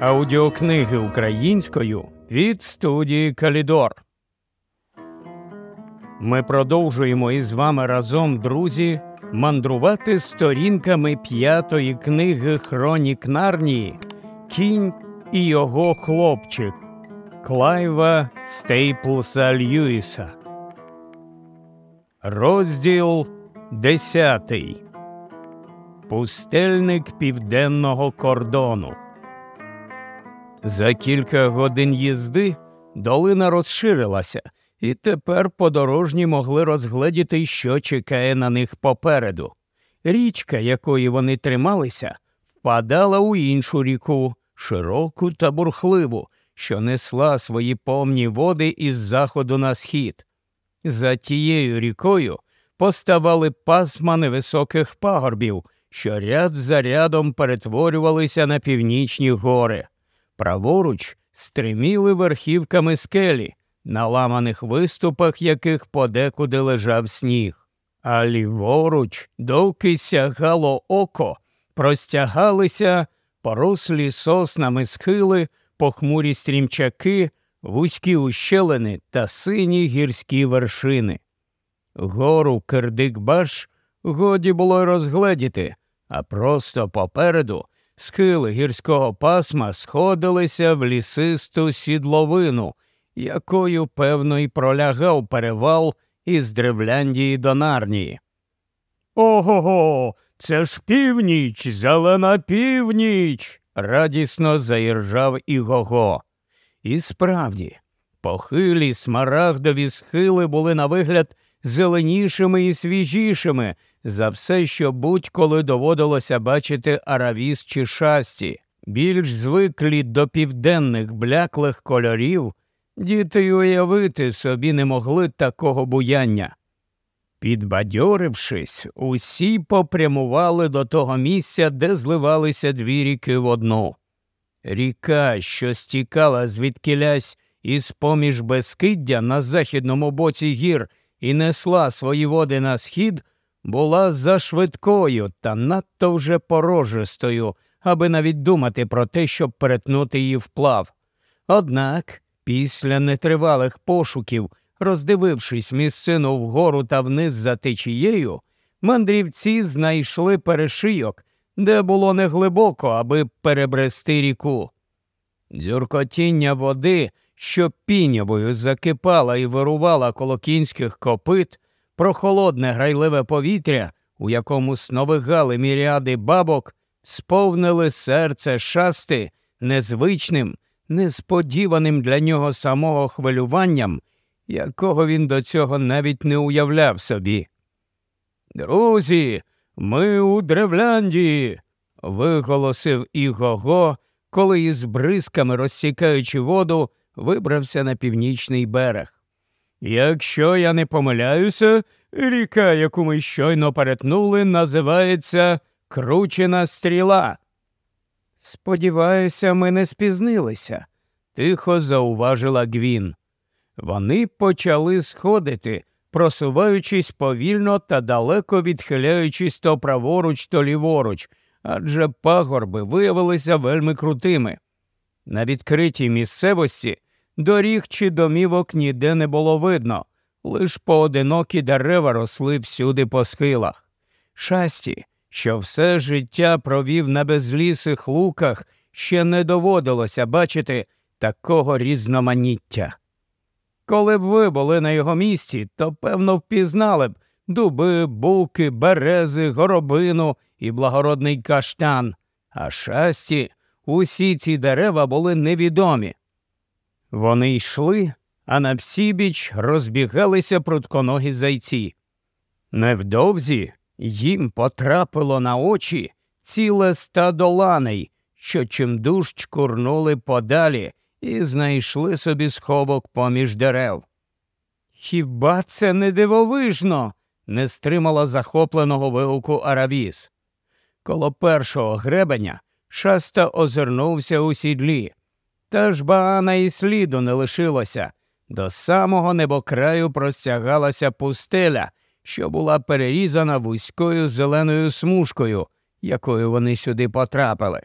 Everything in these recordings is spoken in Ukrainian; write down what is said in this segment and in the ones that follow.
Аудіокниги українською від студії Калідор. Ми продовжуємо із вами разом, друзі, мандрувати сторінками п'ятої книги Хронік Нарнії Кінь і його хлопчик Клайва Стейплса Льюіса. Розділ десятий. Пустельник південного кордону. За кілька годин їзди долина розширилася, і тепер подорожні могли розгледіти, що чекає на них попереду. Річка, якої вони трималися, впадала у іншу ріку, широку та бурхливу, що несла свої повні води із заходу на схід. За тією рікою поставали пасма невисоких пагорбів, що ряд за рядом перетворювалися на північні гори. Праворуч стриміли верхівками скелі, на ламаних виступах яких подекуди лежав сніг, а ліворуч, доки сягало око, простягалися порослі соснами схили, похмурі стрімчаки, вузькі ущелини та сині гірські вершини. Гору Кирдик-Баш годі було й розгледіти, а просто попереду схили гірського пасма сходилися в лісисту сідловину, якою, певно, й пролягав перевал із Древляндії до Нарнії. Ого, го це ж північ, зелена північ. радісно заіржав Ігого. І справді, похилі смарагдові схили були на вигляд зеленішими і свіжішими за все, що будь-коли доводилося бачити аравіс чи шасті, більш звиклі до південних бляклих кольорів, діти й уявити собі не могли такого буяння. Підбадьорившись, усі попрямували до того місця, де зливалися дві ріки в одну. Ріка, що стікала звідкілясь із поміж безкиддя на західному боці гір і несла свої води на схід, була зашвидкою та надто вже порожистою, аби навіть думати про те, щоб перетнути її вплав. Однак, після нетривалих пошуків, роздивившись місцину вгору та вниз за течією, мандрівці знайшли перешийок, де було неглибоко, аби перебрести ріку. Дзюркотіння води, що пінявою закипала і вирувала коло кінських копит, прохолодне грайливе повітря, у якому сновигали міріади бабок, сповнили серце шасти незвичним, несподіваним для нього самого хвилюванням, якого він до цього навіть не уявляв собі. Друзі, ми у Древляндії. виголосив Ігого, коли із бризками, розсікаючи воду, вибрався на північний берег. Якщо я не помиляюся, ріка, яку ми щойно перетнули, називається Кручена стріла. Сподіваюся, ми не спізнилися, тихо зауважила Гвін. Вони почали сходити, просуваючись повільно та далеко відхиляючись то праворуч, то ліворуч, адже пагорби виявилися вельми крутими. На відкритій місцевості Доріг чи домівок ніде не було видно, лиш поодинокі дерева росли всюди по схилах. Шасті, що все життя провів на безлісих луках, ще не доводилося бачити такого різноманіття. Коли б ви були на його місці, то певно впізнали б дуби, буки, берези, горобину і благородний каштан, а шасті усі ці дерева були невідомі. Вони йшли, а на всібіч розбігалися прутконогі зайці. Невдовзі їм потрапило на очі ціле стадо ланей, що чимдуж чкурнули подалі і знайшли собі сховок поміж дерев. Хіба це не дивовижно? не стримала захопленого вигуку Аравіс. Коло першого гребеня шаста озирнувся у сідлі. Та ж Баана і сліду не лишилося. До самого небокраю простягалася пустеля, що була перерізана вузькою зеленою смужкою, якою вони сюди потрапили.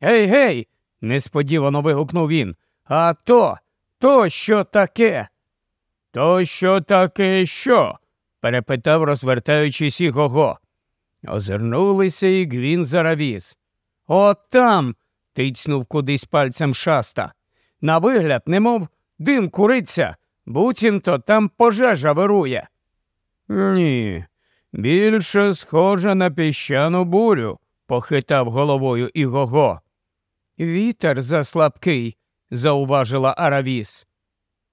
Гей, гей, несподівано вигукнув він. А то, то що таке? То що таке що? перепитав, розвертаючись і Гого. Озирнулися і Гвін заравіз. От там. Тицнув кудись пальцем шаста. На вигляд, немов дим куриться, буцімто там пожежа вирує. Ні, більше схоже на піщану бурю, похитав головою Ігого. Вітер заслабкий, зауважила Аравіс.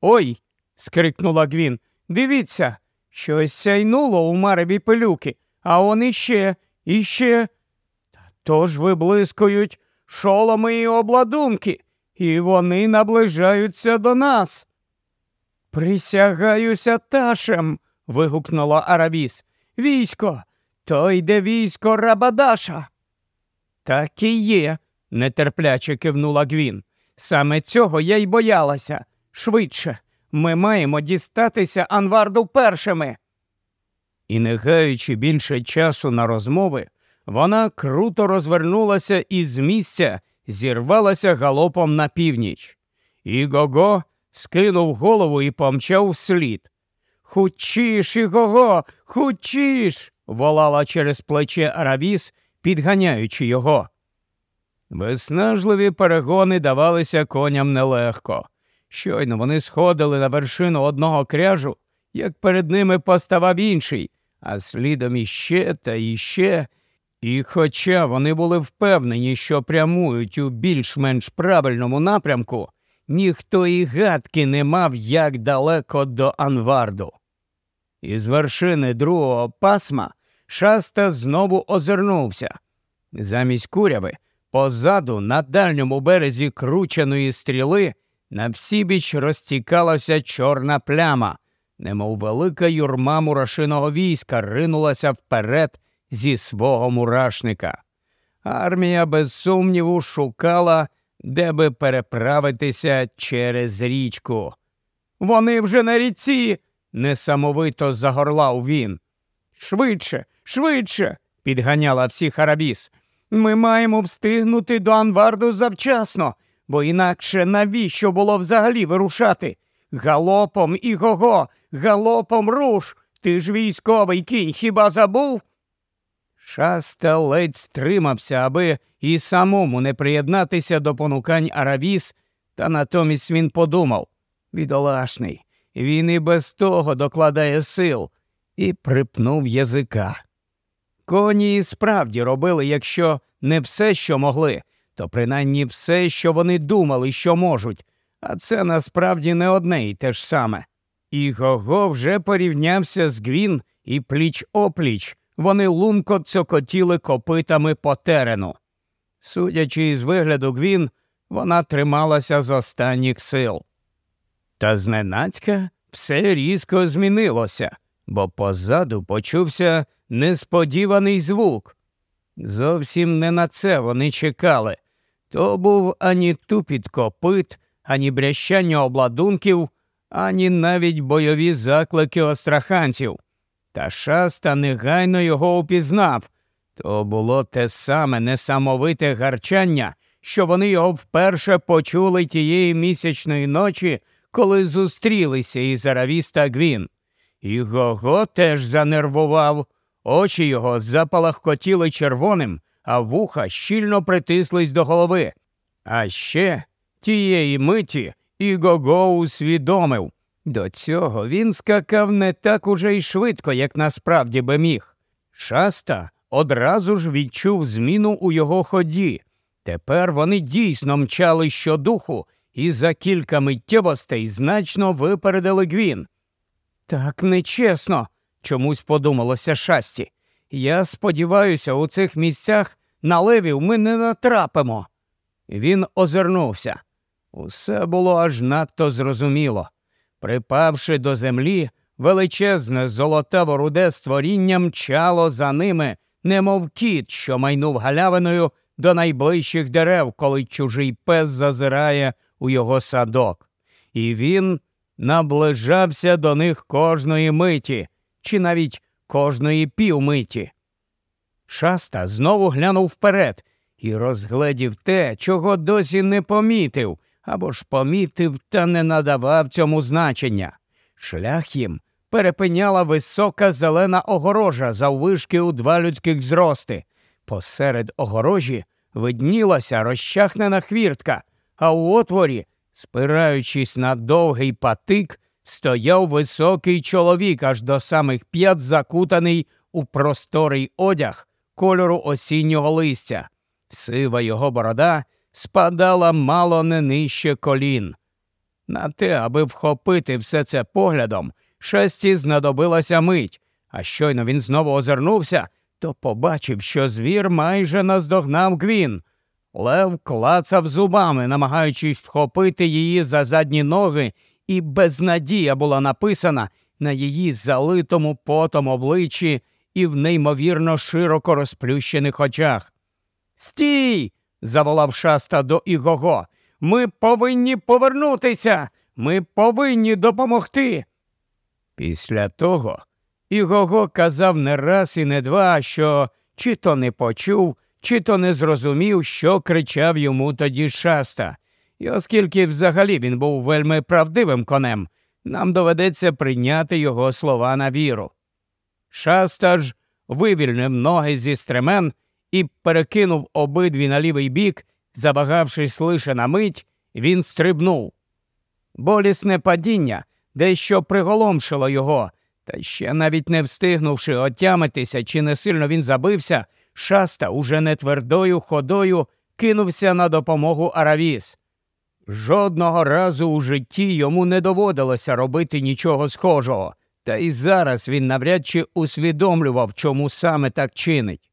Ой. скрикнула Гвін. Дивіться, щось сяйнуло у мареві пилюки, а он іще, іще. Тож виблискують шоломи і обладунки, і вони наближаються до нас. Присягаюся ташем. вигукнула Аравіс. Військо, то йде військо Рабадаша. Так і є, нетерпляче кивнула Гвін. Саме цього я й боялася. Швидше. Ми маємо дістатися Анварду першими. І, не гаючи більше часу на розмови, вона круто розвернулася і з місця зірвалася галопом на північ. І Гого скинув голову і помчав вслід. Хучіш, Ігого, хучіш. волала через плече Аравіс, підганяючи його. Виснажливі перегони давалися коням нелегко. Щойно вони сходили на вершину одного кряжу, як перед ними поставав інший, а слідом іще та іще. І хоча вони були впевнені, що прямують у більш-менш правильному напрямку, ніхто і гадки не мав як далеко до Анварду. Із вершини другого пасма шаста знову озирнувся. Замість куряви, позаду, на дальньому березі крученої стріли, на всібіч розтікалася чорна пляма, немов велика юрма мурашиного війська ринулася вперед зі свого мурашника. Армія, без сумніву, шукала, де би переправитися через річку. Вони вже на ріці, несамовито загорлав він. Швидше, швидше, підганяла всіх арабіс. Ми маємо встигнути до Анварду завчасно, бо інакше навіщо було взагалі вирушати? Галопом і гого, галопом руш. Ти ж військовий кінь хіба забув? Шаста ледь стримався, аби і самому не приєднатися до понукань Аравіс, та натомість він подумав бідолашний, він і без того докладає сил, і припнув язика. Коні і справді робили, якщо не все, що могли, то принаймні все, що вони думали, що можуть, а це насправді не одне і те ж саме. І Гого вже порівнявся з Гвін і пліч опліч вони лунко цокотіли копитами по терену. Судячи із вигляду Гвін, вона трималася з останніх сил. Та зненацька все різко змінилося, бо позаду почувся несподіваний звук. Зовсім не на це вони чекали. То був ані тупіт копит, ані брящання обладунків, ані навіть бойові заклики остраханців. Та шаста негайно його упізнав. То було те саме несамовите гарчання, що вони його вперше почули тієї місячної ночі, коли зустрілися із Аравіс та Гвін. І Гого теж занервував, очі його запалахкотіли червоним, а вуха щільно притислись до голови. А ще тієї миті і усвідомив, до цього він скакав не так уже й швидко, як насправді би міг. Шаста одразу ж відчув зміну у його ході. Тепер вони дійсно мчали щодуху і за кілька миттєвостей значно випередили Гвін. Так нечесно, чомусь подумалося шасті. Я сподіваюся, у цих місцях на левів ми не натрапимо. Він озирнувся. Усе було аж надто зрозуміло. Припавши до землі, величезне золотаво руде створіння мчало за ними, немов кіт, що майнув галявиною до найближчих дерев, коли чужий пес зазирає у його садок. І він наближався до них кожної миті, чи навіть кожної півмиті. Шаста знову глянув вперед і розгледів те, чого досі не помітив, або ж помітив та не надавав цьому значення. Шлях їм перепиняла висока зелена огорожа заввишки у два людських зрости. Посеред огорожі виднілася розчахнена хвіртка, а у отворі, спираючись на довгий патик, стояв високий чоловік аж до самих п'ят закутаний у просторий одяг кольору осіннього листя. Сива його борода спадала мало не нижче колін. На те, аби вхопити все це поглядом, шесті знадобилася мить, а щойно він знову озирнувся, то побачив, що звір майже наздогнав Гвін. Лев клацав зубами, намагаючись вхопити її за задні ноги, і безнадія була написана на її залитому потом обличчі і в неймовірно широко розплющених очах. Стій! Заволав шаста до Ігого. Ми повинні повернутися. Ми повинні допомогти. Після того Ігого казав не раз і не два, що чи то не почув, чи то не зрозумів, що кричав йому тоді шаста. І оскільки взагалі він був вельми правдивим конем, нам доведеться прийняти його слова на віру. Шаста ж вивільнив ноги зі стремен і перекинув обидві на лівий бік, забагавшись лише на мить, він стрибнув. Болісне падіння дещо приголомшило його, та ще навіть не встигнувши отямитися, чи не сильно він забився, шаста уже не твердою ходою кинувся на допомогу Аравіс. Жодного разу у житті йому не доводилося робити нічого схожого, та й зараз він навряд чи усвідомлював, чому саме так чинить.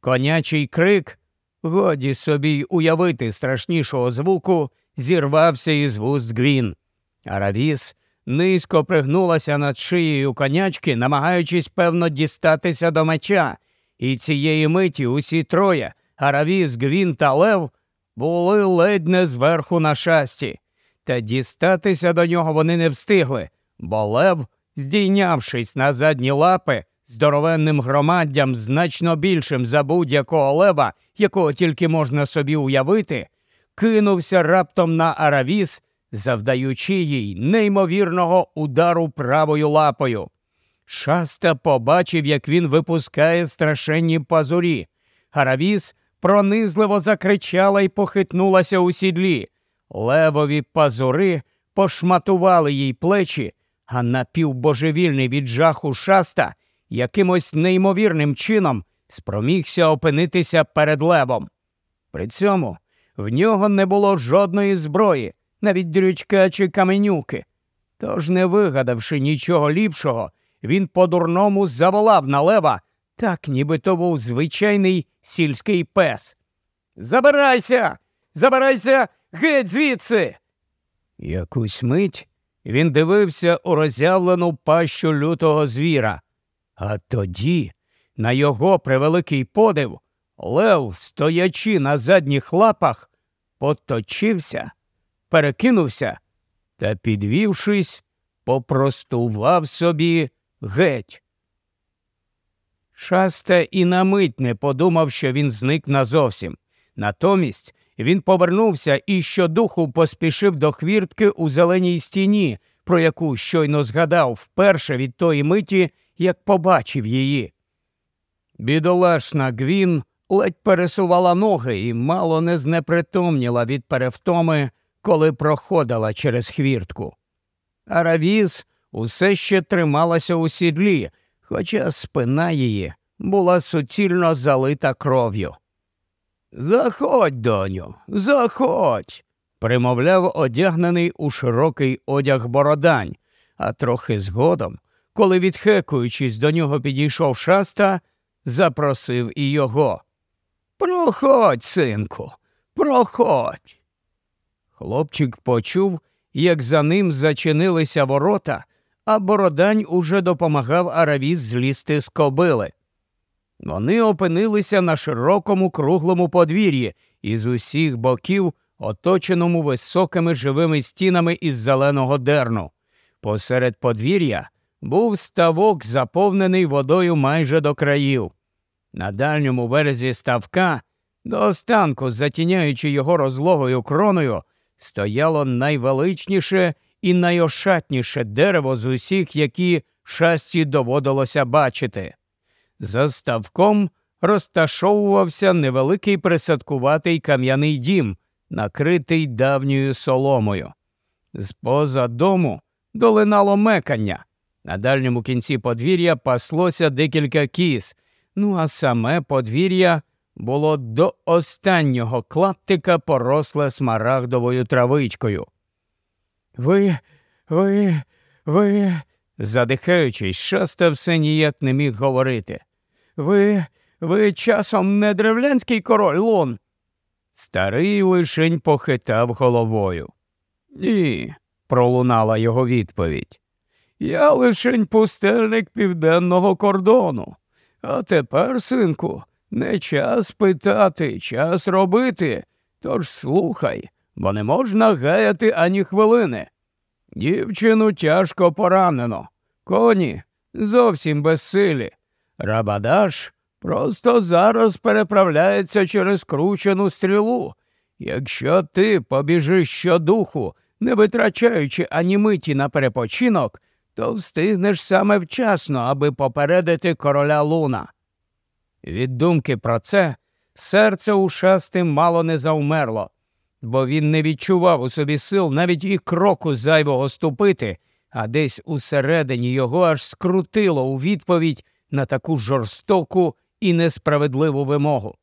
Конячий крик, годі собі уявити страшнішого звуку, зірвався із вуст Гвін. Аравіс низько пригнулася над шиєю конячки, намагаючись, певно, дістатися до меча, і цієї миті усі троє Аравіс, Гвін та Лев були ледь не зверху на шасті. Та дістатися до нього вони не встигли, бо Лев, здійнявшись на задні лапи, здоровенним громаддям, значно більшим за будь-якого лева, якого тільки можна собі уявити, кинувся раптом на Аравіс, завдаючи їй неймовірного удару правою лапою. Шаста побачив, як він випускає страшенні пазурі. Аравіс пронизливо закричала і похитнулася у сідлі. Левові пазури пошматували їй плечі, а напівбожевільний від жаху шаста якимось неймовірним чином спромігся опинитися перед левом. При цьому в нього не було жодної зброї, навіть дрючка чи каменюки. Тож, не вигадавши нічого ліпшого, він по-дурному заволав на лева, так ніби то був звичайний сільський пес. Забирайся, забирайся геть звідси. Якусь мить він дивився у роззявлену пащу лютого звіра. А тоді, на його превеликий подив, Лев, стоячи на задніх лапах, поточився, перекинувся та, підвівшись, попростував собі геть. Шаста і на мить не подумав, що він зник назовсім. Натомість він повернувся і щодуху поспішив до хвіртки у зеленій стіні, про яку щойно згадав вперше від тої миті, як побачив її. Бідолашна Гвін ледь пересувала ноги і мало не знепритомніла від перевтоми, коли проходила через хвіртку. Аравіз усе ще трималася у сідлі, хоча спина її була суцільно залита кров'ю. Заходь, доню, заходь, примовляв одягнений у широкий одяг бородань, а трохи згодом коли, відхекуючись, до нього підійшов шаста, запросив і його. Проходь, синку, проходь. Хлопчик почув, як за ним зачинилися ворота, а бородань уже допомагав Аравіз злізти з кобили. Вони опинилися на широкому круглому подвір'ї і з усіх боків, оточеному високими живими стінами із зеленого дерну. Посеред подвір'я був ставок, заповнений водою майже до країв. На дальньому березі ставка До останку, затіняючи його розлогою кроною, стояло найвеличніше і найошатніше дерево з усіх, які шасті доводилося бачити. За ставком розташовувався невеликий присадкуватий кам'яний дім, накритий давньою соломою. З поза дому долинало мекання. На дальньому кінці подвір'я паслося декілька кіз, ну а саме подвір'я було до останнього клаптика поросле смарагдовою травичкою. Ви, ви, ви, задихаючись, шаста все ніяк не міг говорити. Ви, ви часом не древлянський король лун. Старий лишень похитав головою. Ні, пролунала його відповідь. Я лишень пустельник південного кордону. А тепер, синку, не час питати, час робити. Тож слухай, бо не можна гаяти ані хвилини. Дівчину тяжко поранено, коні зовсім безсилі. Рабадаш просто зараз переправляється через кручену стрілу. Якщо ти побіжиш щодуху, не витрачаючи ані миті на перепочинок, то встигнеш саме вчасно, аби попередити короля луна. Від думки про це серце у шасти мало не завмерло, бо він не відчував у собі сил навіть і кроку зайвого ступити, а десь усередині його аж скрутило у відповідь на таку жорстоку і несправедливу вимогу.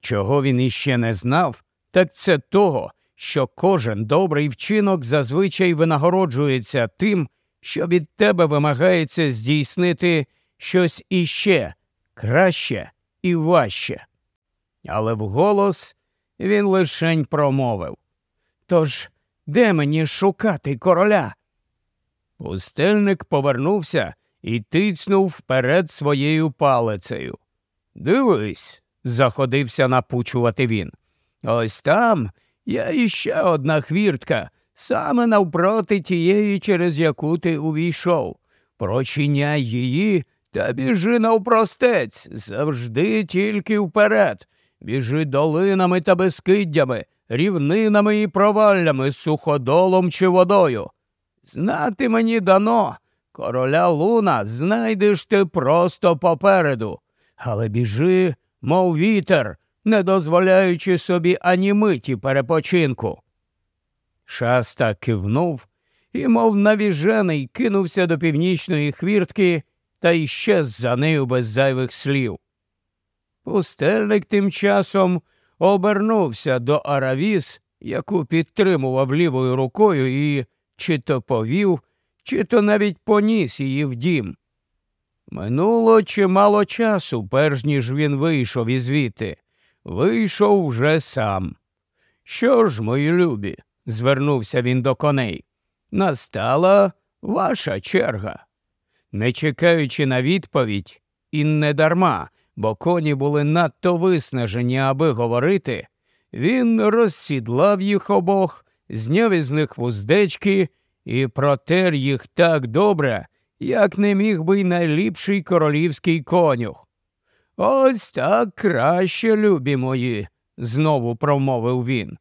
Чого він іще не знав, так це того, що кожен добрий вчинок зазвичай винагороджується тим, що від тебе вимагається здійснити щось іще краще і важче. Але вголос він лишень промовив Тож де мені шукати короля? Пустельник повернувся і тицнув вперед своєю палицею. Дивись, заходився напучувати він. Ось там є іще одна хвіртка, саме навпроти тієї, через яку ти увійшов. Прочиняй її та біжи навпростець, завжди тільки вперед. Біжи долинами та безкиддями, рівнинами і проваллями, суходолом чи водою. Знати мені дано, короля луна знайдеш ти просто попереду, але біжи, мов вітер, не дозволяючи собі ані миті перепочинку. Шаста кивнув і, мов навіжений, кинувся до північної хвіртки та іщез за нею без зайвих слів. Пустельник тим часом обернувся до Аравіс, яку підтримував лівою рукою, і чи то повів, чи то навіть поніс її в дім. Минуло чимало часу, перш ніж він вийшов із звідти. Вийшов вже сам. Що ж, мої любі, звернувся він до коней. Настала ваша черга. Не чекаючи на відповідь, і не дарма, бо коні були надто виснажені, аби говорити, він розсідлав їх обох, зняв із них вуздечки і протер їх так добре, як не міг би й найліпший королівський конюх. Ось так краще, любі мої, знову промовив він.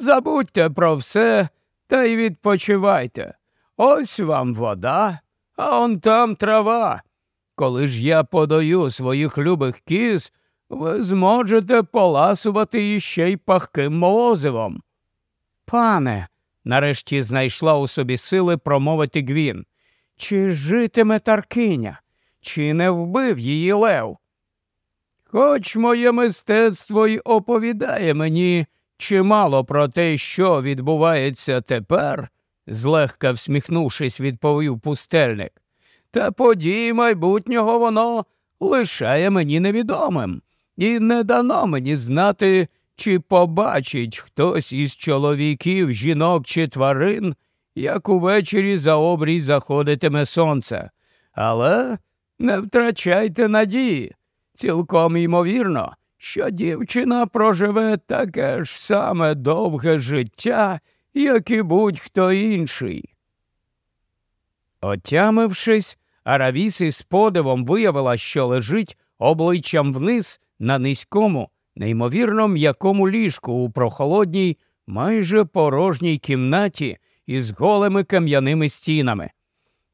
Забудьте про все та й відпочивайте. Ось вам вода, а он там трава. Коли ж я подаю своїх любих кіз, ви зможете поласувати іще й пахким молозивом. Пане, нарешті знайшла у собі сили промовити Гвін. Чи житиме Таркиня, чи не вбив її Лев? Хоч моє мистецтво й оповідає мені чимало про те, що відбувається тепер, злегка всміхнувшись, відповів пустельник. Та події майбутнього воно лишає мені невідомим, і не дано мені знати, чи побачить хтось із чоловіків, жінок чи тварин, як увечері за обрій заходитиме сонце. Але не втрачайте надії. Цілком ймовірно, що дівчина проживе таке ж саме довге життя, як і будь-хто інший. Отямившись, Аравіс із подивом виявила, що лежить обличчям вниз на низькому, неймовірно м'якому ліжку у прохолодній, майже порожній кімнаті із голими кам'яними стінами.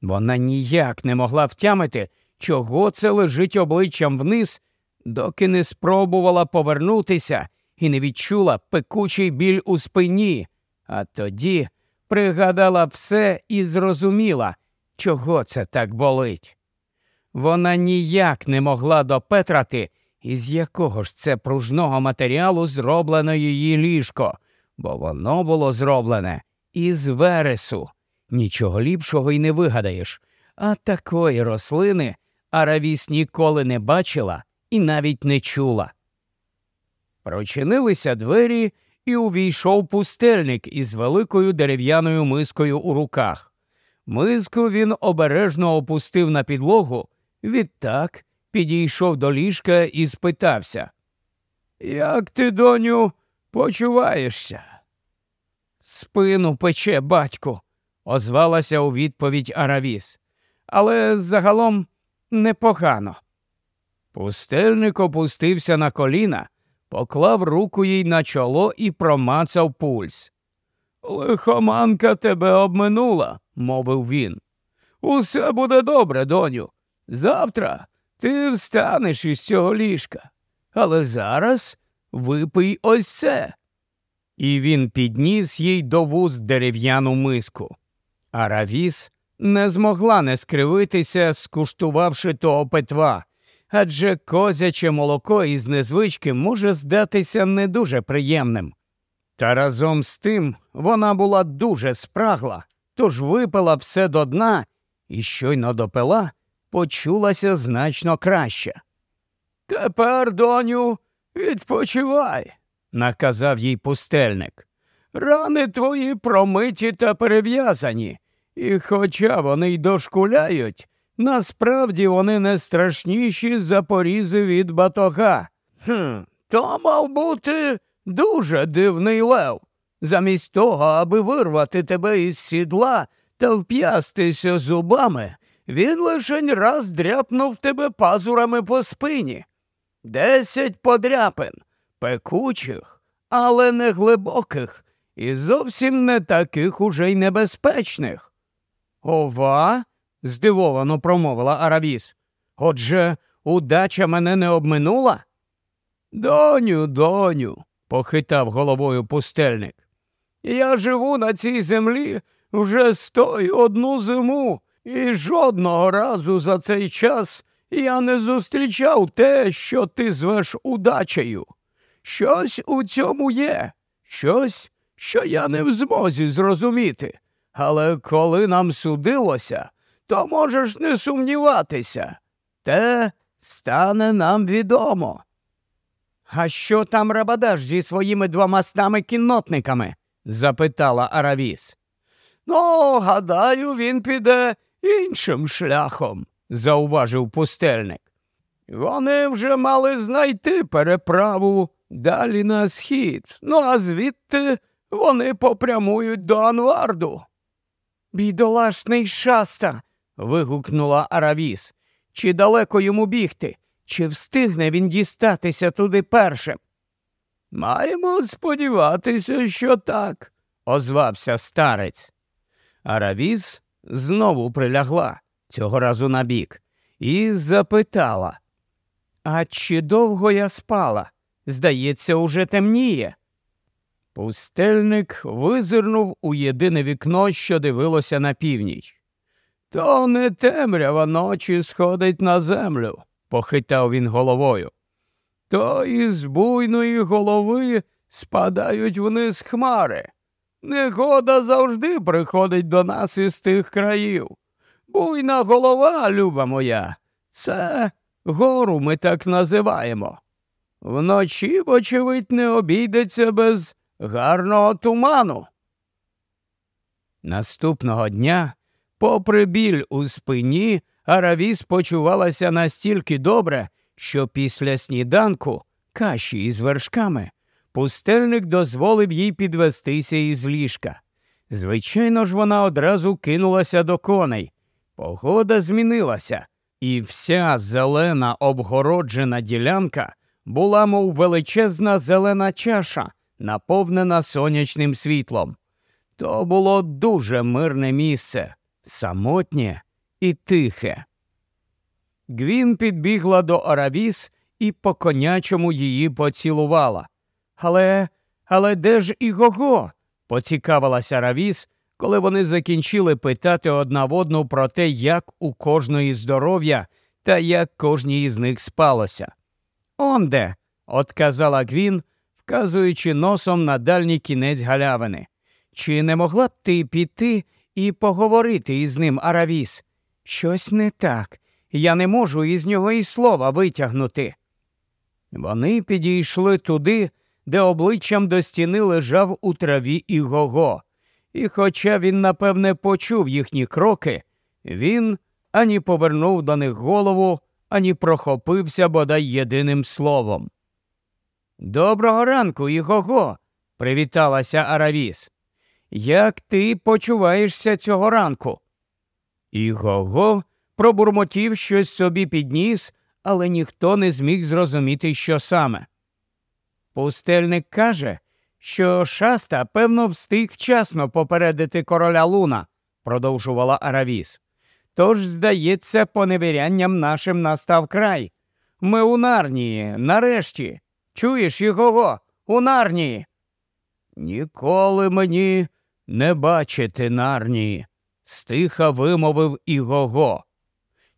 Вона ніяк не могла втямити, чого це лежить обличчям вниз, доки не спробувала повернутися і не відчула пекучий біль у спині, а тоді пригадала все і зрозуміла, чого це так болить. Вона ніяк не могла допетрати, із якого ж це пружного матеріалу зроблено її ліжко, бо воно було зроблене із вересу. Нічого ліпшого й не вигадаєш, а такої рослини Аравіс ніколи не бачила і навіть не чула. Прочинилися двері, і увійшов пустельник із великою дерев'яною мискою у руках. Миску він обережно опустив на підлогу, відтак підійшов до ліжка і спитався Як ти, доню, почуваєшся? Спину пече, батьку, озвалася у відповідь Аравіс. Але загалом непогано. Пустельник опустився на коліна, поклав руку їй на чоло і промацав пульс. Лихоманка тебе обминула, мовив він. Усе буде добре, доню. Завтра ти встанеш із цього ліжка. Але зараз випий ось це. І він підніс їй до вуз дерев'яну миску. А Равіс не змогла не скривитися, скуштувавши того петва, адже козяче молоко із незвички може здатися не дуже приємним. Та разом з тим вона була дуже спрагла, тож випила все до дна і щойно допила, почулася значно краще. Тепер, доню, відпочивай, наказав їй пустельник. Рани твої промиті та перев'язані, і хоча вони й дошкуляють, насправді вони не страшніші за порізи від батога. Хм, То мав бути дуже дивний лев. Замість того, аби вирвати тебе із сідла та вп'ястися зубами, він лишень раз дряпнув тебе пазурами по спині. Десять подряпин, пекучих, але не глибоких, і зовсім не таких уже й небезпечних. Ова? Здивовано промовила Аравіс. Отже, удача мене не обминула? Доню, доню, похитав головою пустельник. Я живу на цій землі вже сто й одну зиму, і жодного разу за цей час я не зустрічав те, що ти звеш удачею. Щось у цьому є, щось, що я не в змозі зрозуміти. Але коли нам судилося, то можеш не сумніватися. Те стане нам відомо. А що там Рабадаш зі своїми двома стами кіннотниками? запитала Аравіс. Ну, гадаю, він піде іншим шляхом, зауважив пустельник. Вони вже мали знайти переправу далі на схід, ну а звідти вони попрямують до Анварду. Бідолашний шаста. Вигукнула Аравіс. Чи далеко йому бігти? Чи встигне він дістатися туди першим? Маємо сподіватися, що так, озвався старець. Аравіс знову прилягла, цього разу на бік, і запитала А чи довго я спала? Здається, уже темніє. Пустельник визирнув у єдине вікно, що дивилося на північ. То не темрява ночі сходить на землю, похитав він головою. То із буйної голови спадають вниз хмари. Негода завжди приходить до нас із тих країв. Буйна голова, люба моя, це гору ми так називаємо. Вночі, вочевидь, не обійдеться без гарного туману. Наступного дня, попри біль у спині, Аравіс почувалася настільки добре, що після сніданку каші із вершками пустельник дозволив їй підвестися із ліжка. Звичайно ж, вона одразу кинулася до коней. Погода змінилася, і вся зелена обгороджена ділянка була, мов величезна зелена чаша, наповнена сонячним світлом. То було дуже мирне місце, самотнє і тихе. Гвін підбігла до Аравіс і по конячому її поцілувала. Але, але де ж і Гого? поцікавилася Равіс, коли вони закінчили питати одна в одну про те, як у кожної здоров'я та як кожній із них спалося. Онде, отказала Гвін, вказуючи носом на дальній кінець галявини. Чи не могла б ти піти і поговорити із ним, Аравіс? Щось не так. Я не можу із нього і слова витягнути. Вони підійшли туди, де обличчям до стіни лежав у траві і Гого. І, хоча він, напевне, почув їхні кроки, він ані повернув до них голову, ані прохопився бодай єдиним словом. Доброго ранку, Ігого, привіталася Аравіс. Як ти почуваєшся цього ранку? Ігого пробурмотів щось собі підніс, але ніхто не зміг зрозуміти, що саме. Пустельник каже, що шаста, певно, встиг вчасно попередити короля Луна, продовжувала Аравіс. Тож, здається, поневірянням нашим настав край. Ми у Нарнії, нарешті. Чуєш його у Нарнії? Ніколи мені не бачити Нарнії, стиха вимовив Ігого.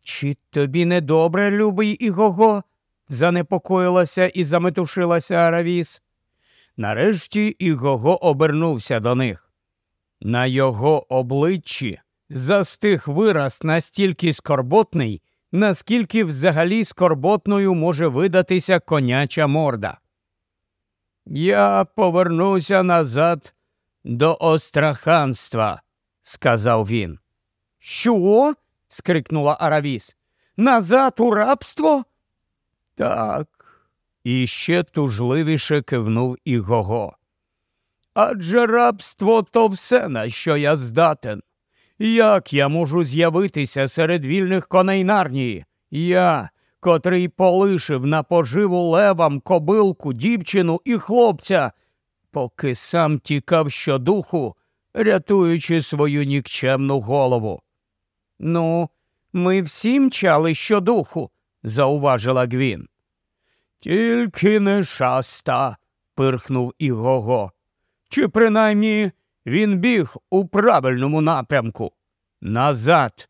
Чи тобі не добре, любий Ігого? занепокоїлася і заметушилася Аравіс. Нарешті Ігого обернувся до них. На його обличчі застиг вираз настільки скорботний, наскільки взагалі скорботною може видатися коняча морда. Я повернуся назад до остраханства, сказав він. Що? скрикнула Аравіс. Назад у рабство? Так, і ще тужливіше кивнув Ігого. Адже рабство то все, на що я здатен. Як я можу з'явитися серед вільних коней нарнії? Я, котрий полишив на поживу левам кобилку, дівчину і хлопця, поки сам тікав щодуху, рятуючи свою нікчемну голову. Ну, ми всі мчали щодуху, зауважила Гвін. Тільки не шаста, пирхнув Ігого. Чи принаймні він біг у правильному напрямку назад.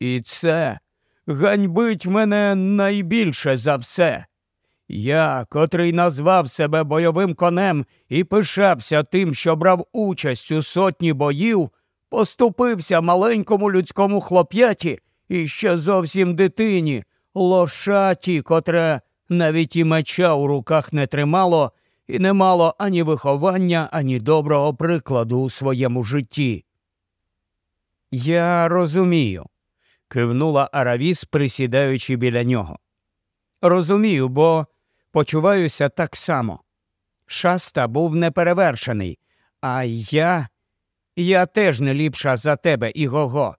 І це ганьбить мене найбільше за все. Я, котрий назвав себе бойовим конем і пишався тим, що брав участь у сотні боїв, поступився маленькому людському хлоп'яті і ще зовсім дитині, лошаті, котре навіть і меча у руках не тримало і не мало ані виховання, ані доброго прикладу у своєму житті. Я розумію, кивнула Аравіс, присідаючи біля нього. Розумію, бо почуваюся так само. Шаста був неперевершений, а я. Я теж не ліпша за тебе, Ігого.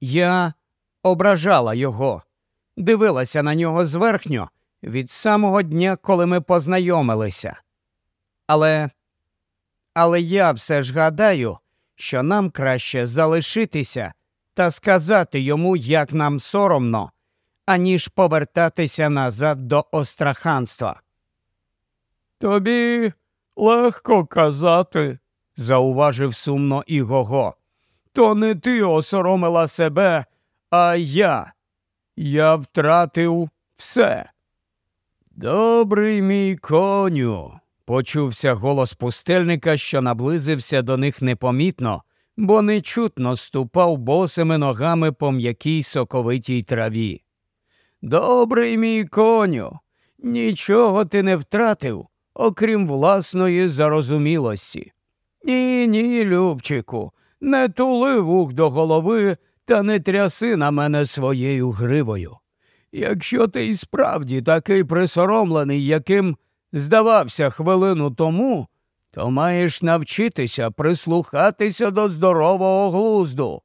Я ображала його, дивилася на нього зверхньо від самого дня, коли ми познайомилися. Але але я все ж гадаю, що нам краще залишитися та сказати йому, як нам соромно, аніж повертатися назад до остраханства. Тобі легко казати, зауважив сумно Ігого. То не ти осоромила себе, а я. Я втратив все. Добрий мій коню, почувся голос пустельника, що наблизився до них непомітно, бо нечутно ступав босими ногами по м'якій соковитій траві. Добрий мій коню, нічого ти не втратив, окрім власної зарозумілості. Ні, ні, Любчику, не тули вух до голови та не тряси на мене своєю гривою. Якщо ти й справді такий присоромлений, яким здавався хвилину тому, то маєш навчитися прислухатися до здорового глузду.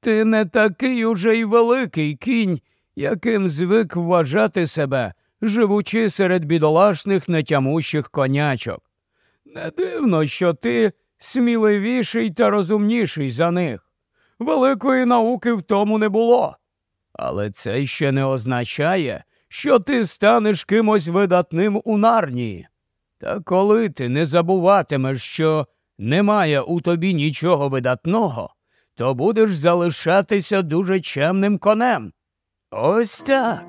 Ти не такий уже й великий кінь, яким звик вважати себе живучи серед бідолашних нетямущих конячок. Не дивно, що ти сміливіший та розумніший за них. Великої науки в тому не було. Але це ще не означає, що ти станеш кимось видатним у нарнії. Та коли ти не забуватимеш, що немає у тобі нічого видатного, то будеш залишатися дуже чемним конем. Ось так.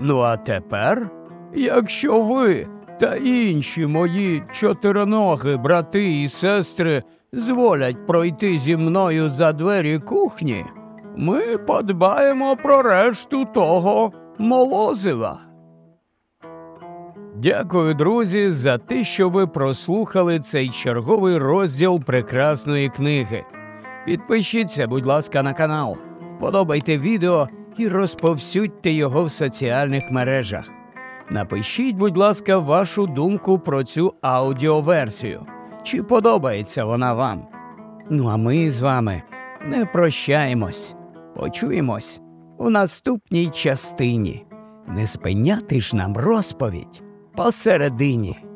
Ну а тепер, якщо ви та інші мої чотириноги брати і сестри зволять пройти зі мною за двері кухні, ми подбаємо про решту того молозива. Дякую, друзі, за те, що ви прослухали цей черговий розділ прекрасної книги. Підпишіться, будь ласка, на канал, вподобайте відео і розповсюдьте його в соціальних мережах. Напишіть, будь ласка, вашу думку про цю аудіоверсію. Чи подобається вона вам? Ну а ми з вами не прощаємось. Почуємось у наступній частині. Не спиняти ж нам розповідь посередині.